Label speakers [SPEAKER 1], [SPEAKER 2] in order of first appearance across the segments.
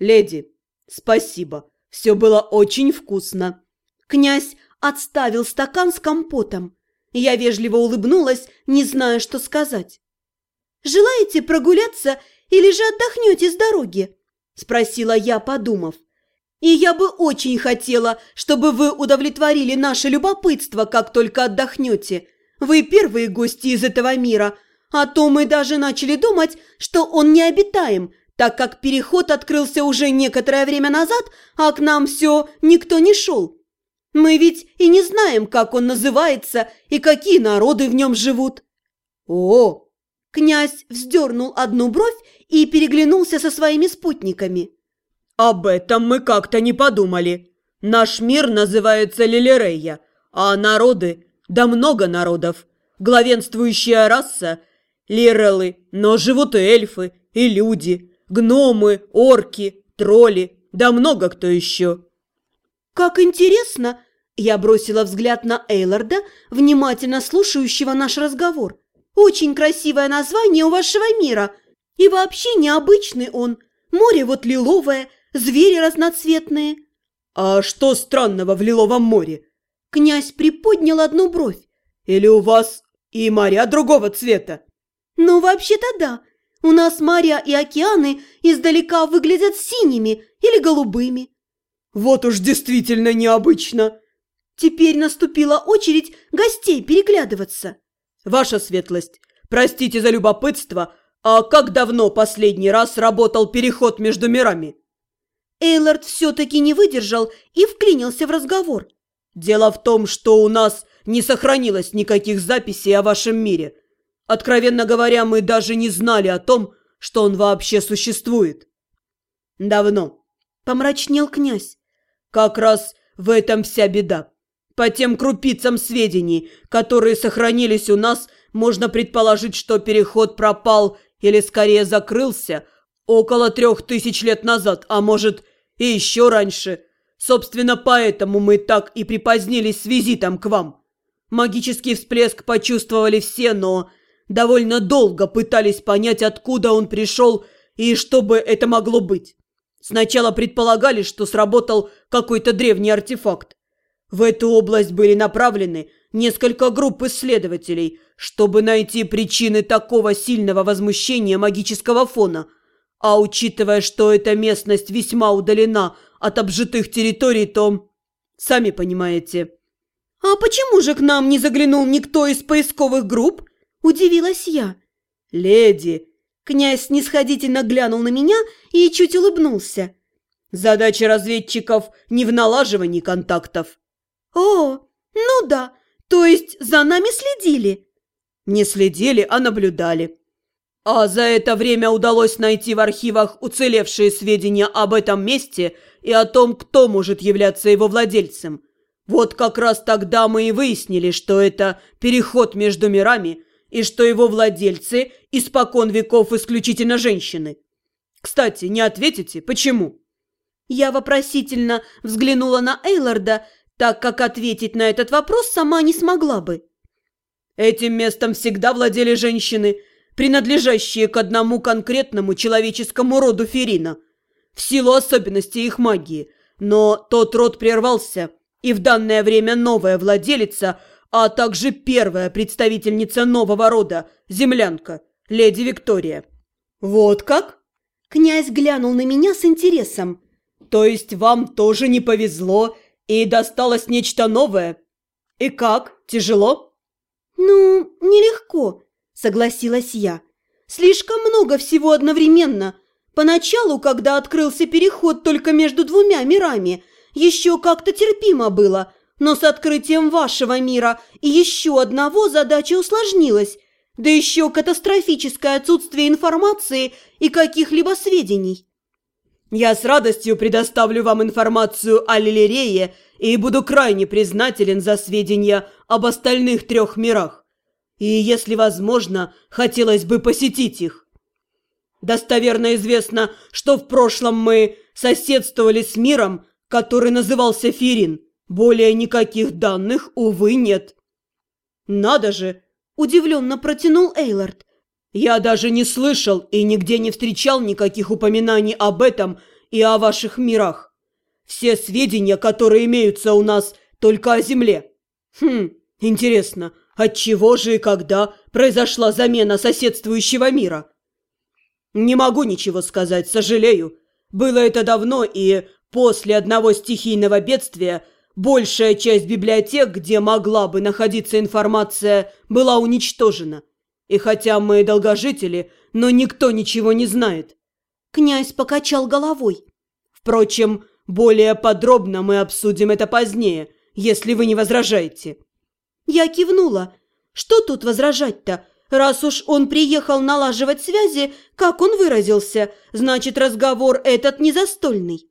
[SPEAKER 1] «Леди, спасибо, все было очень вкусно».
[SPEAKER 2] Князь отставил стакан с компотом. Я вежливо улыбнулась, не зная, что сказать. «Желаете прогуляться или же отдохнете с дороги?» – спросила я, подумав. «И я бы очень хотела, чтобы вы удовлетворили наше любопытство, как только отдохнете. Вы первые гости из этого мира, а то мы даже начали думать, что он необитаем, так как переход открылся уже некоторое время назад, а к нам все никто не шел. Мы ведь и не знаем, как он называется и какие народы в нем живут».
[SPEAKER 1] «О!»
[SPEAKER 2] Князь вздернул одну бровь и переглянулся со своими спутниками.
[SPEAKER 1] «Об этом мы как-то не подумали. Наш мир называется Лилерея, а народы, да много народов. Главенствующая раса – лирелы, но живут и эльфы, и люди, гномы, орки, тролли, да много кто еще».
[SPEAKER 2] «Как интересно!» Я бросила взгляд на Эйларда, внимательно слушающего наш разговор. «Очень красивое название у вашего мира. И вообще необычный он. Море вот лиловое, звери разноцветные».
[SPEAKER 1] «А что странного в лиловом море?»
[SPEAKER 2] Князь приподнял одну бровь.
[SPEAKER 1] «Или у вас и моря другого цвета?»
[SPEAKER 2] «Ну, вообще-то да. У нас моря и океаны издалека выглядят синими или голубыми.
[SPEAKER 1] Вот уж действительно необычно.
[SPEAKER 2] Теперь наступила очередь гостей переглядываться.
[SPEAKER 1] Ваша светлость, простите за любопытство, а как давно последний раз работал переход между мирами?
[SPEAKER 2] Эйлард все-таки не выдержал и вклинился в разговор.
[SPEAKER 1] Дело в том, что у нас не сохранилось никаких записей о вашем мире. Откровенно говоря, мы даже не знали о том, что он вообще существует. Давно.
[SPEAKER 2] Помрачнел князь.
[SPEAKER 1] Как раз в этом вся беда. По тем крупицам сведений, которые сохранились у нас, можно предположить, что переход пропал или скорее закрылся около трех тысяч лет назад, а может и еще раньше. Собственно, поэтому мы так и припозднились с визитом к вам. Магический всплеск почувствовали все, но довольно долго пытались понять, откуда он пришел и что бы это могло быть. Сначала предполагали, что сработал какой-то древний артефакт. В эту область были направлены несколько групп исследователей, чтобы найти причины такого сильного возмущения магического фона. А учитывая, что эта местность весьма удалена от обжитых территорий, то... Сами понимаете.
[SPEAKER 2] «А почему же к нам не заглянул никто из поисковых групп?» – удивилась я.
[SPEAKER 1] «Леди,
[SPEAKER 2] Князь снисходительно глянул на меня и чуть улыбнулся.
[SPEAKER 1] «Задача разведчиков не в налаживании контактов».
[SPEAKER 2] «О, ну да, то есть за нами следили?»
[SPEAKER 1] «Не следили, а наблюдали». А за это время удалось найти в архивах уцелевшие сведения об этом месте и о том, кто может являться его владельцем. Вот как раз тогда мы и выяснили, что это переход между мирами – и что его владельцы испокон веков исключительно женщины. Кстати, не ответите, почему?»
[SPEAKER 2] Я вопросительно взглянула на Эйларда, так как ответить на этот вопрос сама не смогла бы.
[SPEAKER 1] Этим местом всегда владели женщины, принадлежащие к одному конкретному человеческому роду Ферина, в силу особенностей их магии. Но тот род прервался, и в данное время новая владелица а также первая представительница нового рода, землянка, леди Виктория.
[SPEAKER 2] Вот как? Князь глянул на меня с интересом.
[SPEAKER 1] То есть вам тоже не повезло и досталось нечто новое? И как, тяжело?
[SPEAKER 2] Ну, нелегко, согласилась я. Слишком много всего одновременно. Поначалу, когда открылся переход только между двумя мирами, еще как-то терпимо было – но с открытием вашего мира еще одного задача усложнилась, да еще катастрофическое отсутствие информации и каких-либо сведений.
[SPEAKER 1] Я с радостью предоставлю вам информацию о Лилерее и буду крайне признателен за сведения об остальных трех мирах. И, если возможно, хотелось бы посетить их. Достоверно известно, что в прошлом мы соседствовали с миром, который назывался Фирин – более никаких данных, увы, нет. Надо же, удивленно протянул Эйлард. Я даже не слышал и нигде не встречал никаких упоминаний об этом и о ваших мирах. Все сведения, которые имеются у нас, только о Земле. Хм, интересно, от чего же и когда произошла замена соседствующего мира? Не могу ничего сказать, сожалею. Было это давно, и после одного стихийного бедствия большая часть библиотек, где могла бы находиться информация, была уничтожена. И хотя мы долгожители, но никто ничего не знает.
[SPEAKER 2] Князь покачал головой.
[SPEAKER 1] Впрочем, более подробно мы обсудим это позднее, если вы не возражаете.
[SPEAKER 2] Я кивнула. Что тут возражать-то? Раз уж он приехал налаживать связи, как он выразился, значит, разговор этот не застольный.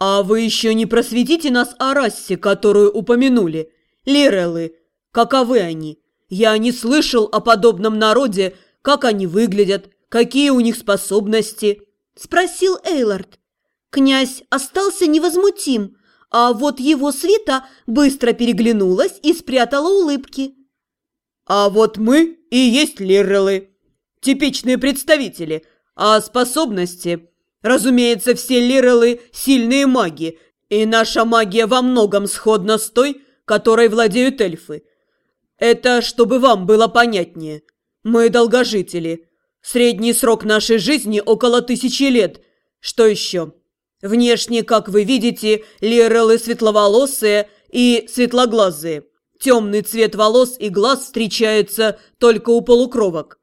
[SPEAKER 1] «А вы еще не просветите нас о расе, которую упомянули? Лиреллы. Каковы они? Я не слышал о подобном народе, как они выглядят, какие у них способности?»
[SPEAKER 2] Спросил Эйлард. Князь остался невозмутим, а вот его свита быстро переглянулась и спрятала улыбки.
[SPEAKER 1] А вот мы и есть лиррелы, типичные представители, а способности... Разумеется, все лиррелы – сильные маги, и наша магия во многом сходна с той, которой владеют эльфы. Это чтобы вам было понятнее. Мы долгожители. Средний срок нашей жизни около тысячи лет. Что еще? Внешне, как вы видите, лирелы светловолосые и светлоглазые. Темный цвет волос и глаз встречается только у полукровок.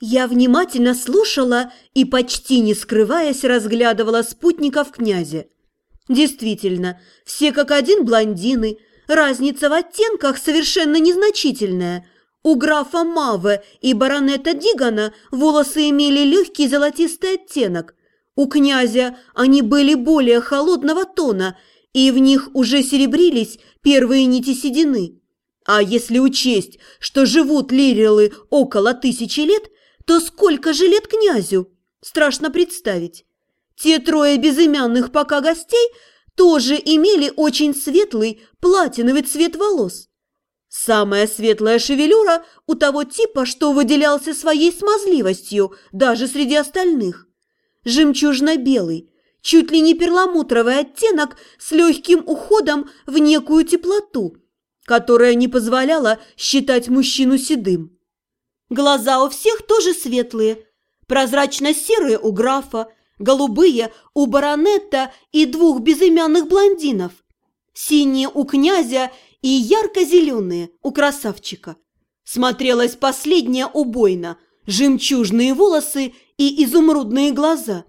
[SPEAKER 2] Я внимательно слушала и, почти не скрываясь, разглядывала спутников князя. Действительно, все как один блондины, разница в оттенках совершенно незначительная. У графа Маве и баронета Дигана волосы имели легкий золотистый оттенок. У князя они были более холодного тона, и в них уже серебрились первые нити седины. А если учесть, что живут лирилы около тысячи лет, то сколько же лет князю? Страшно представить. Те трое безымянных пока гостей тоже имели очень светлый платиновый цвет волос. Самая светлая шевелюра у того типа, что выделялся своей смазливостью даже среди остальных. Жемчужно-белый, чуть ли не перламутровый оттенок с легким уходом в некую теплоту, которая не позволяла считать мужчину седым. Глаза у всех тоже светлые, прозрачно-серые у графа, голубые у баронета и двух безымянных блондинов, синие у князя и ярко-зеленые у красавчика. Смотрелась последняя убойно, жемчужные волосы и изумрудные глаза.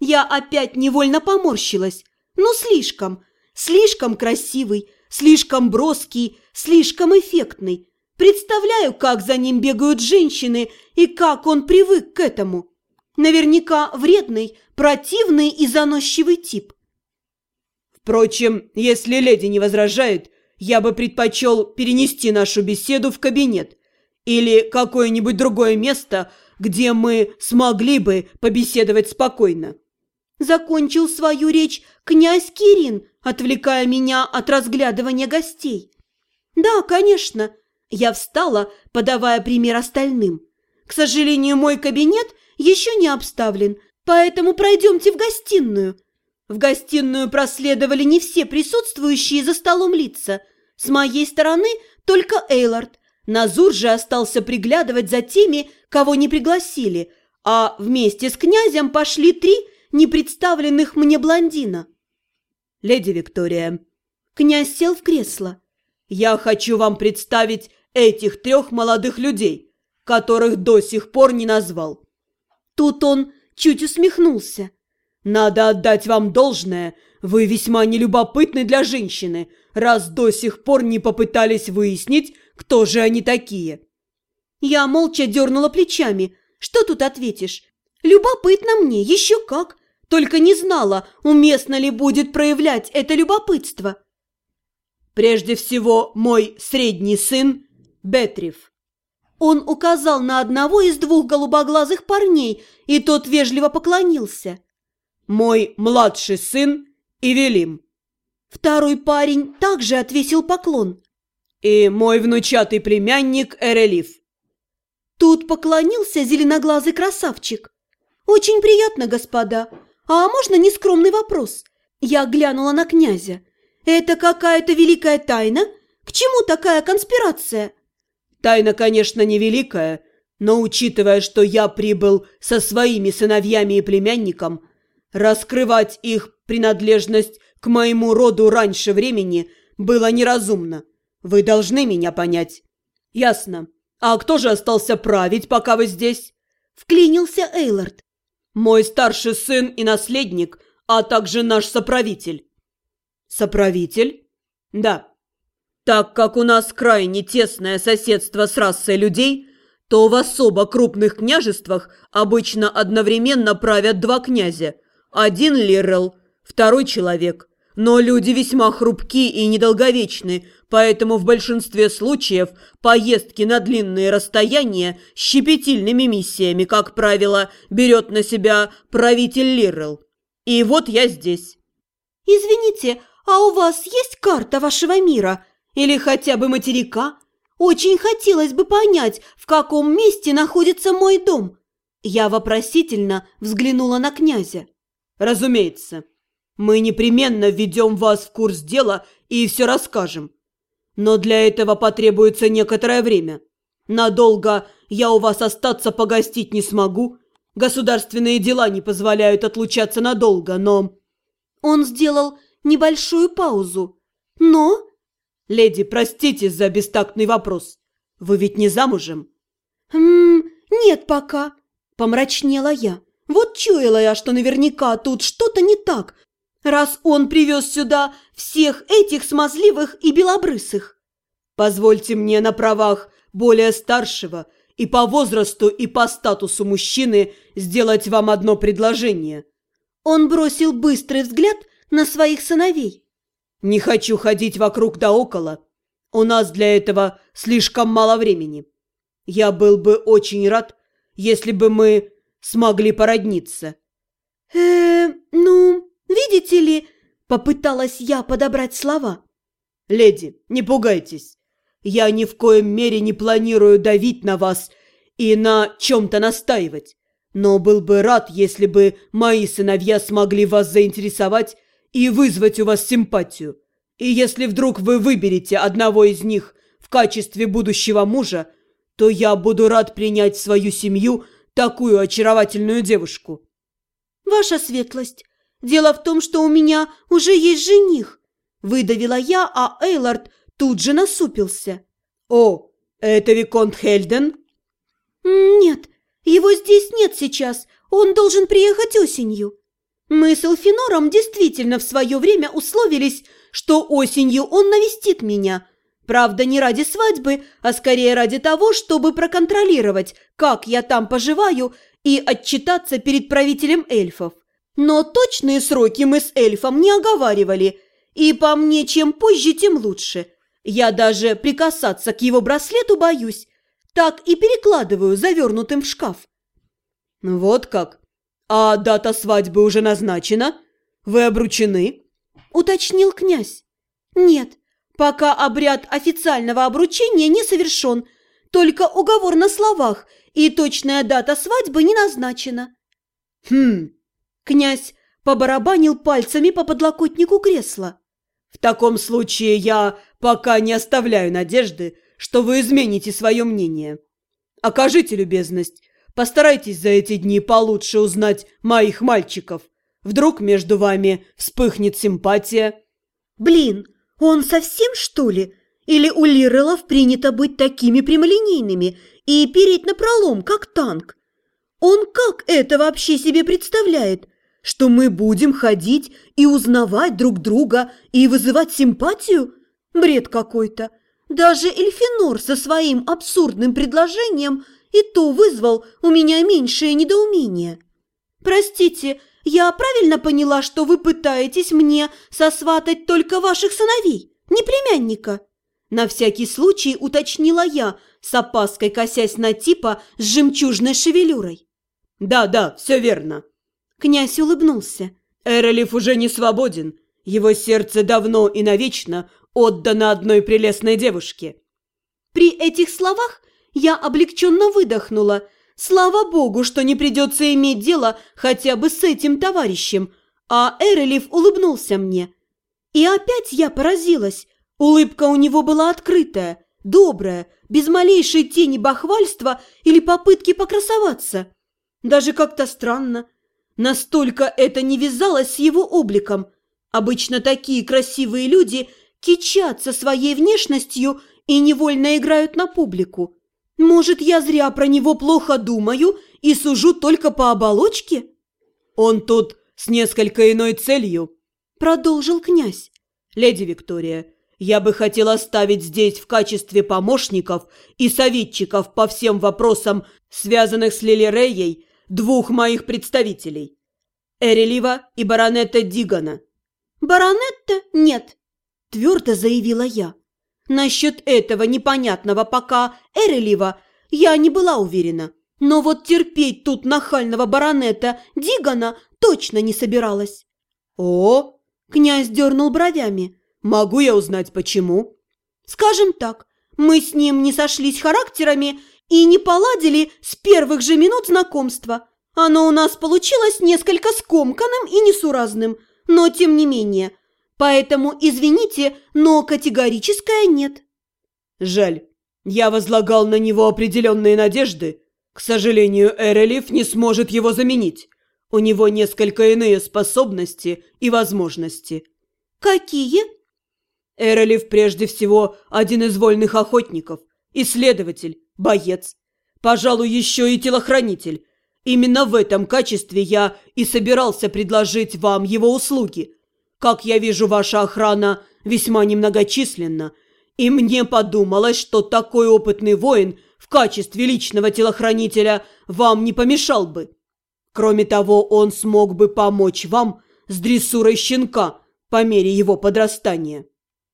[SPEAKER 2] Я опять невольно поморщилась. Ну, слишком, слишком красивый, слишком броский, слишком эффектный. Представляю, как за ним бегают женщины и как он привык к этому. Наверняка вредный, противный и заносчивый тип.
[SPEAKER 1] Впрочем, если леди не возражает, я бы предпочел перенести нашу беседу в кабинет или какое-нибудь другое место, где мы смогли бы побеседовать спокойно.
[SPEAKER 2] Закончил свою речь князь Кирин, отвлекая меня от разглядывания гостей. «Да, конечно». Я встала, подавая пример остальным. «К сожалению, мой кабинет еще не обставлен, поэтому пройдемте в гостиную». В гостиную проследовали не все присутствующие за столом лица. С моей стороны только Эйлард. Назур же остался приглядывать за теми, кого не пригласили, а вместе с князем пошли три непредставленных мне блондина.
[SPEAKER 1] «Леди Виктория».
[SPEAKER 2] Князь сел в кресло.
[SPEAKER 1] «Я хочу вам представить этих трех молодых людей, которых до сих пор не назвал».
[SPEAKER 2] Тут он чуть усмехнулся.
[SPEAKER 1] «Надо отдать вам должное. Вы весьма нелюбопытны для женщины, раз до сих пор не попытались выяснить, кто же они такие».
[SPEAKER 2] Я молча дернула плечами. «Что тут ответишь? Любопытно мне, еще как только не знала, уместно ли будет проявлять это любопытство.
[SPEAKER 1] «Прежде всего, мой средний сын Бетрив».
[SPEAKER 2] Он указал на одного из двух голубоглазых парней, и тот вежливо поклонился.
[SPEAKER 1] «Мой младший сын Ивелим».
[SPEAKER 2] Второй парень также отвесил поклон.
[SPEAKER 1] «И мой внучатый племянник Эрелив».
[SPEAKER 2] Тут поклонился зеленоглазый красавчик. «Очень приятно, господа. а можно нескромный вопрос? Я глянула на князя. Это какая-то великая тайна? К чему такая конспирация?
[SPEAKER 1] Тайна, конечно, не великая, но учитывая, что я прибыл со своими сыновьями и племянником, раскрывать их принадлежность к моему роду раньше времени было неразумно. Вы должны меня понять. Ясно. А кто же остался править, пока вы здесь?
[SPEAKER 2] Вклинился Эйлард.
[SPEAKER 1] Мой старший сын и наследник, а также наш соправитель. Соправитель? Да. Так как у нас крайне тесное соседство с расой людей, то в особо крупных княжествах обычно одновременно правят два князя. Один Лиррелл, второй человек. Но люди весьма хрупки и недолговечны, поэтому в большинстве случаев поездки на длинные расстояния с щепетильными миссиями, как правило, берет на себя правитель Лиррелл. И вот я здесь.
[SPEAKER 2] «Извините, а у вас есть карта вашего мира?» Или хотя бы материка? Очень хотелось бы понять, в каком месте находится мой дом. Я вопросительно взглянула на князя.
[SPEAKER 1] Разумеется. Мы непременно введем вас в курс дела и все расскажем. Но для этого потребуется некоторое время. Надолго я у вас остаться погостить не смогу. Государственные дела не позволяют отлучаться надолго, но...»
[SPEAKER 2] Он сделал небольшую паузу. «Но...»
[SPEAKER 1] «Леди, простите за бестактный вопрос. Вы ведь не замужем?»
[SPEAKER 2] «Ммм, нет пока», – помрачнела я. «Вот чуяла я, что наверняка тут что-то не так, раз он привез сюда всех этих смазливых и белобрысых».
[SPEAKER 1] «Позвольте мне на правах более старшего и по возрасту, и по статусу мужчины сделать вам одно предложение».
[SPEAKER 2] Он бросил быстрый взгляд на своих сыновей.
[SPEAKER 1] Не хочу ходить вокруг да около. У нас для этого слишком мало времени. Я был бы очень рад, если бы мы смогли породниться.
[SPEAKER 2] э ну, видите ли, попыталась я подобрать слова.
[SPEAKER 1] Леди, не пугайтесь. Я ни в коем мере не планирую давить на вас и на чем-то настаивать. Но был бы рад, если бы мои сыновья смогли вас заинтересовать и вызвать у вас симпатию. И если вдруг вы выберете одного из них в качестве будущего мужа, то я буду рад принять в свою семью такую очаровательную девушку».
[SPEAKER 2] «Ваша светлость, дело в том, что у меня уже есть жених», выдавила я, а Эйлард тут же насупился.
[SPEAKER 1] «О, это Виконт Хельден?»
[SPEAKER 2] «Нет, его здесь нет сейчас, он должен приехать осенью». Мы с Элфинором действительно в свое время условились, что осенью он навестит меня. Правда, не ради свадьбы, а скорее ради того, чтобы проконтролировать, как я там поживаю, и отчитаться перед правителем эльфов. Но точные сроки мы с эльфом не оговаривали, и по мне чем позже, тем лучше. Я даже прикасаться к его браслету боюсь, так и перекладываю завернутым в шкаф.
[SPEAKER 1] Вот как? «А дата свадьбы уже назначена? Вы обручены?»
[SPEAKER 2] – уточнил князь. «Нет, пока обряд официального обручения не совершен, только уговор на словах, и точная дата свадьбы не назначена».
[SPEAKER 1] «Хм...»
[SPEAKER 2] – князь побарабанил пальцами по подлокотнику кресла.
[SPEAKER 1] «В таком случае я пока не оставляю надежды, что вы измените свое мнение. Окажите любезность, Постарайтесь за эти дни получше узнать моих мальчиков. Вдруг между вами вспыхнет симпатия».
[SPEAKER 2] «Блин, он совсем, что ли? Или у Лирелов принято быть такими прямолинейными и переть на пролом, как танк? Он как это вообще себе представляет? Что мы будем ходить и узнавать друг друга и вызывать симпатию? Бред какой-то. Даже Эльфинор со своим абсурдным предложением – и то вызвал у меня меньшее недоумение. Простите, я правильно поняла, что вы пытаетесь мне сосватать только ваших сыновей, не племянника? На всякий случай уточнила я, с опаской косясь на типа с жемчужной шевелюрой.
[SPEAKER 1] «Да, да, все верно».
[SPEAKER 2] Князь улыбнулся.
[SPEAKER 1] «Эрелев уже не свободен. Его сердце давно и навечно отдано одной прелестной девушке».
[SPEAKER 2] При этих словах я облегченно выдохнула. Слава богу, что не придется иметь дело хотя бы с этим товарищем, а Эрелев улыбнулся мне. И опять я поразилась. Улыбка у него была открытая, добрая, без малейшей тени бахвальства или попытки покрасоваться. Даже как-то странно. Настолько это не вязалось с его обликом. Обычно такие красивые люди кичатся своей внешностью и невольно играют на публику. Может, я зря про него плохо думаю и сужу только по оболочке?
[SPEAKER 1] Он тут с несколько иной целью,
[SPEAKER 2] продолжил князь.
[SPEAKER 1] Леди Виктория, я бы хотел оставить здесь в качестве помощников и советчиков по всем вопросам, связанных с Лили Рейей, двух моих представителей. Эрелива и баронета Дигана.
[SPEAKER 2] «Баронетта нет», – твердо заявила я. Насчет этого непонятного пока Эрелива я не была уверена. Но вот терпеть тут нахального баронета Дигана точно не собиралась.
[SPEAKER 1] «О!»
[SPEAKER 2] – князь дернул бровями.
[SPEAKER 1] «Могу я узнать, почему?»
[SPEAKER 2] «Скажем так, мы с ним не сошлись характерами и не поладили с первых же минут знакомства. Оно у нас получилось несколько скомканным и несуразным, но тем не менее – Поэтому, извините, но категорическое нет.
[SPEAKER 1] Жаль. Я возлагал на него определенные надежды. К сожалению, Эрелиф не сможет его заменить. У него несколько иные способности и возможности.
[SPEAKER 2] Какие?
[SPEAKER 1] Эрелиф прежде всего один из вольных охотников, исследователь, боец, пожалуй, еще и телохранитель. Именно в этом качестве я и собирался предложить вам его услуги – как я вижу, ваша охрана весьма немногочисленна, и мне подумалось, что такой опытный воин в качестве личного телохранителя вам не помешал бы. Кроме того, он смог бы помочь вам с дрессурой щенка по мере его подрастания.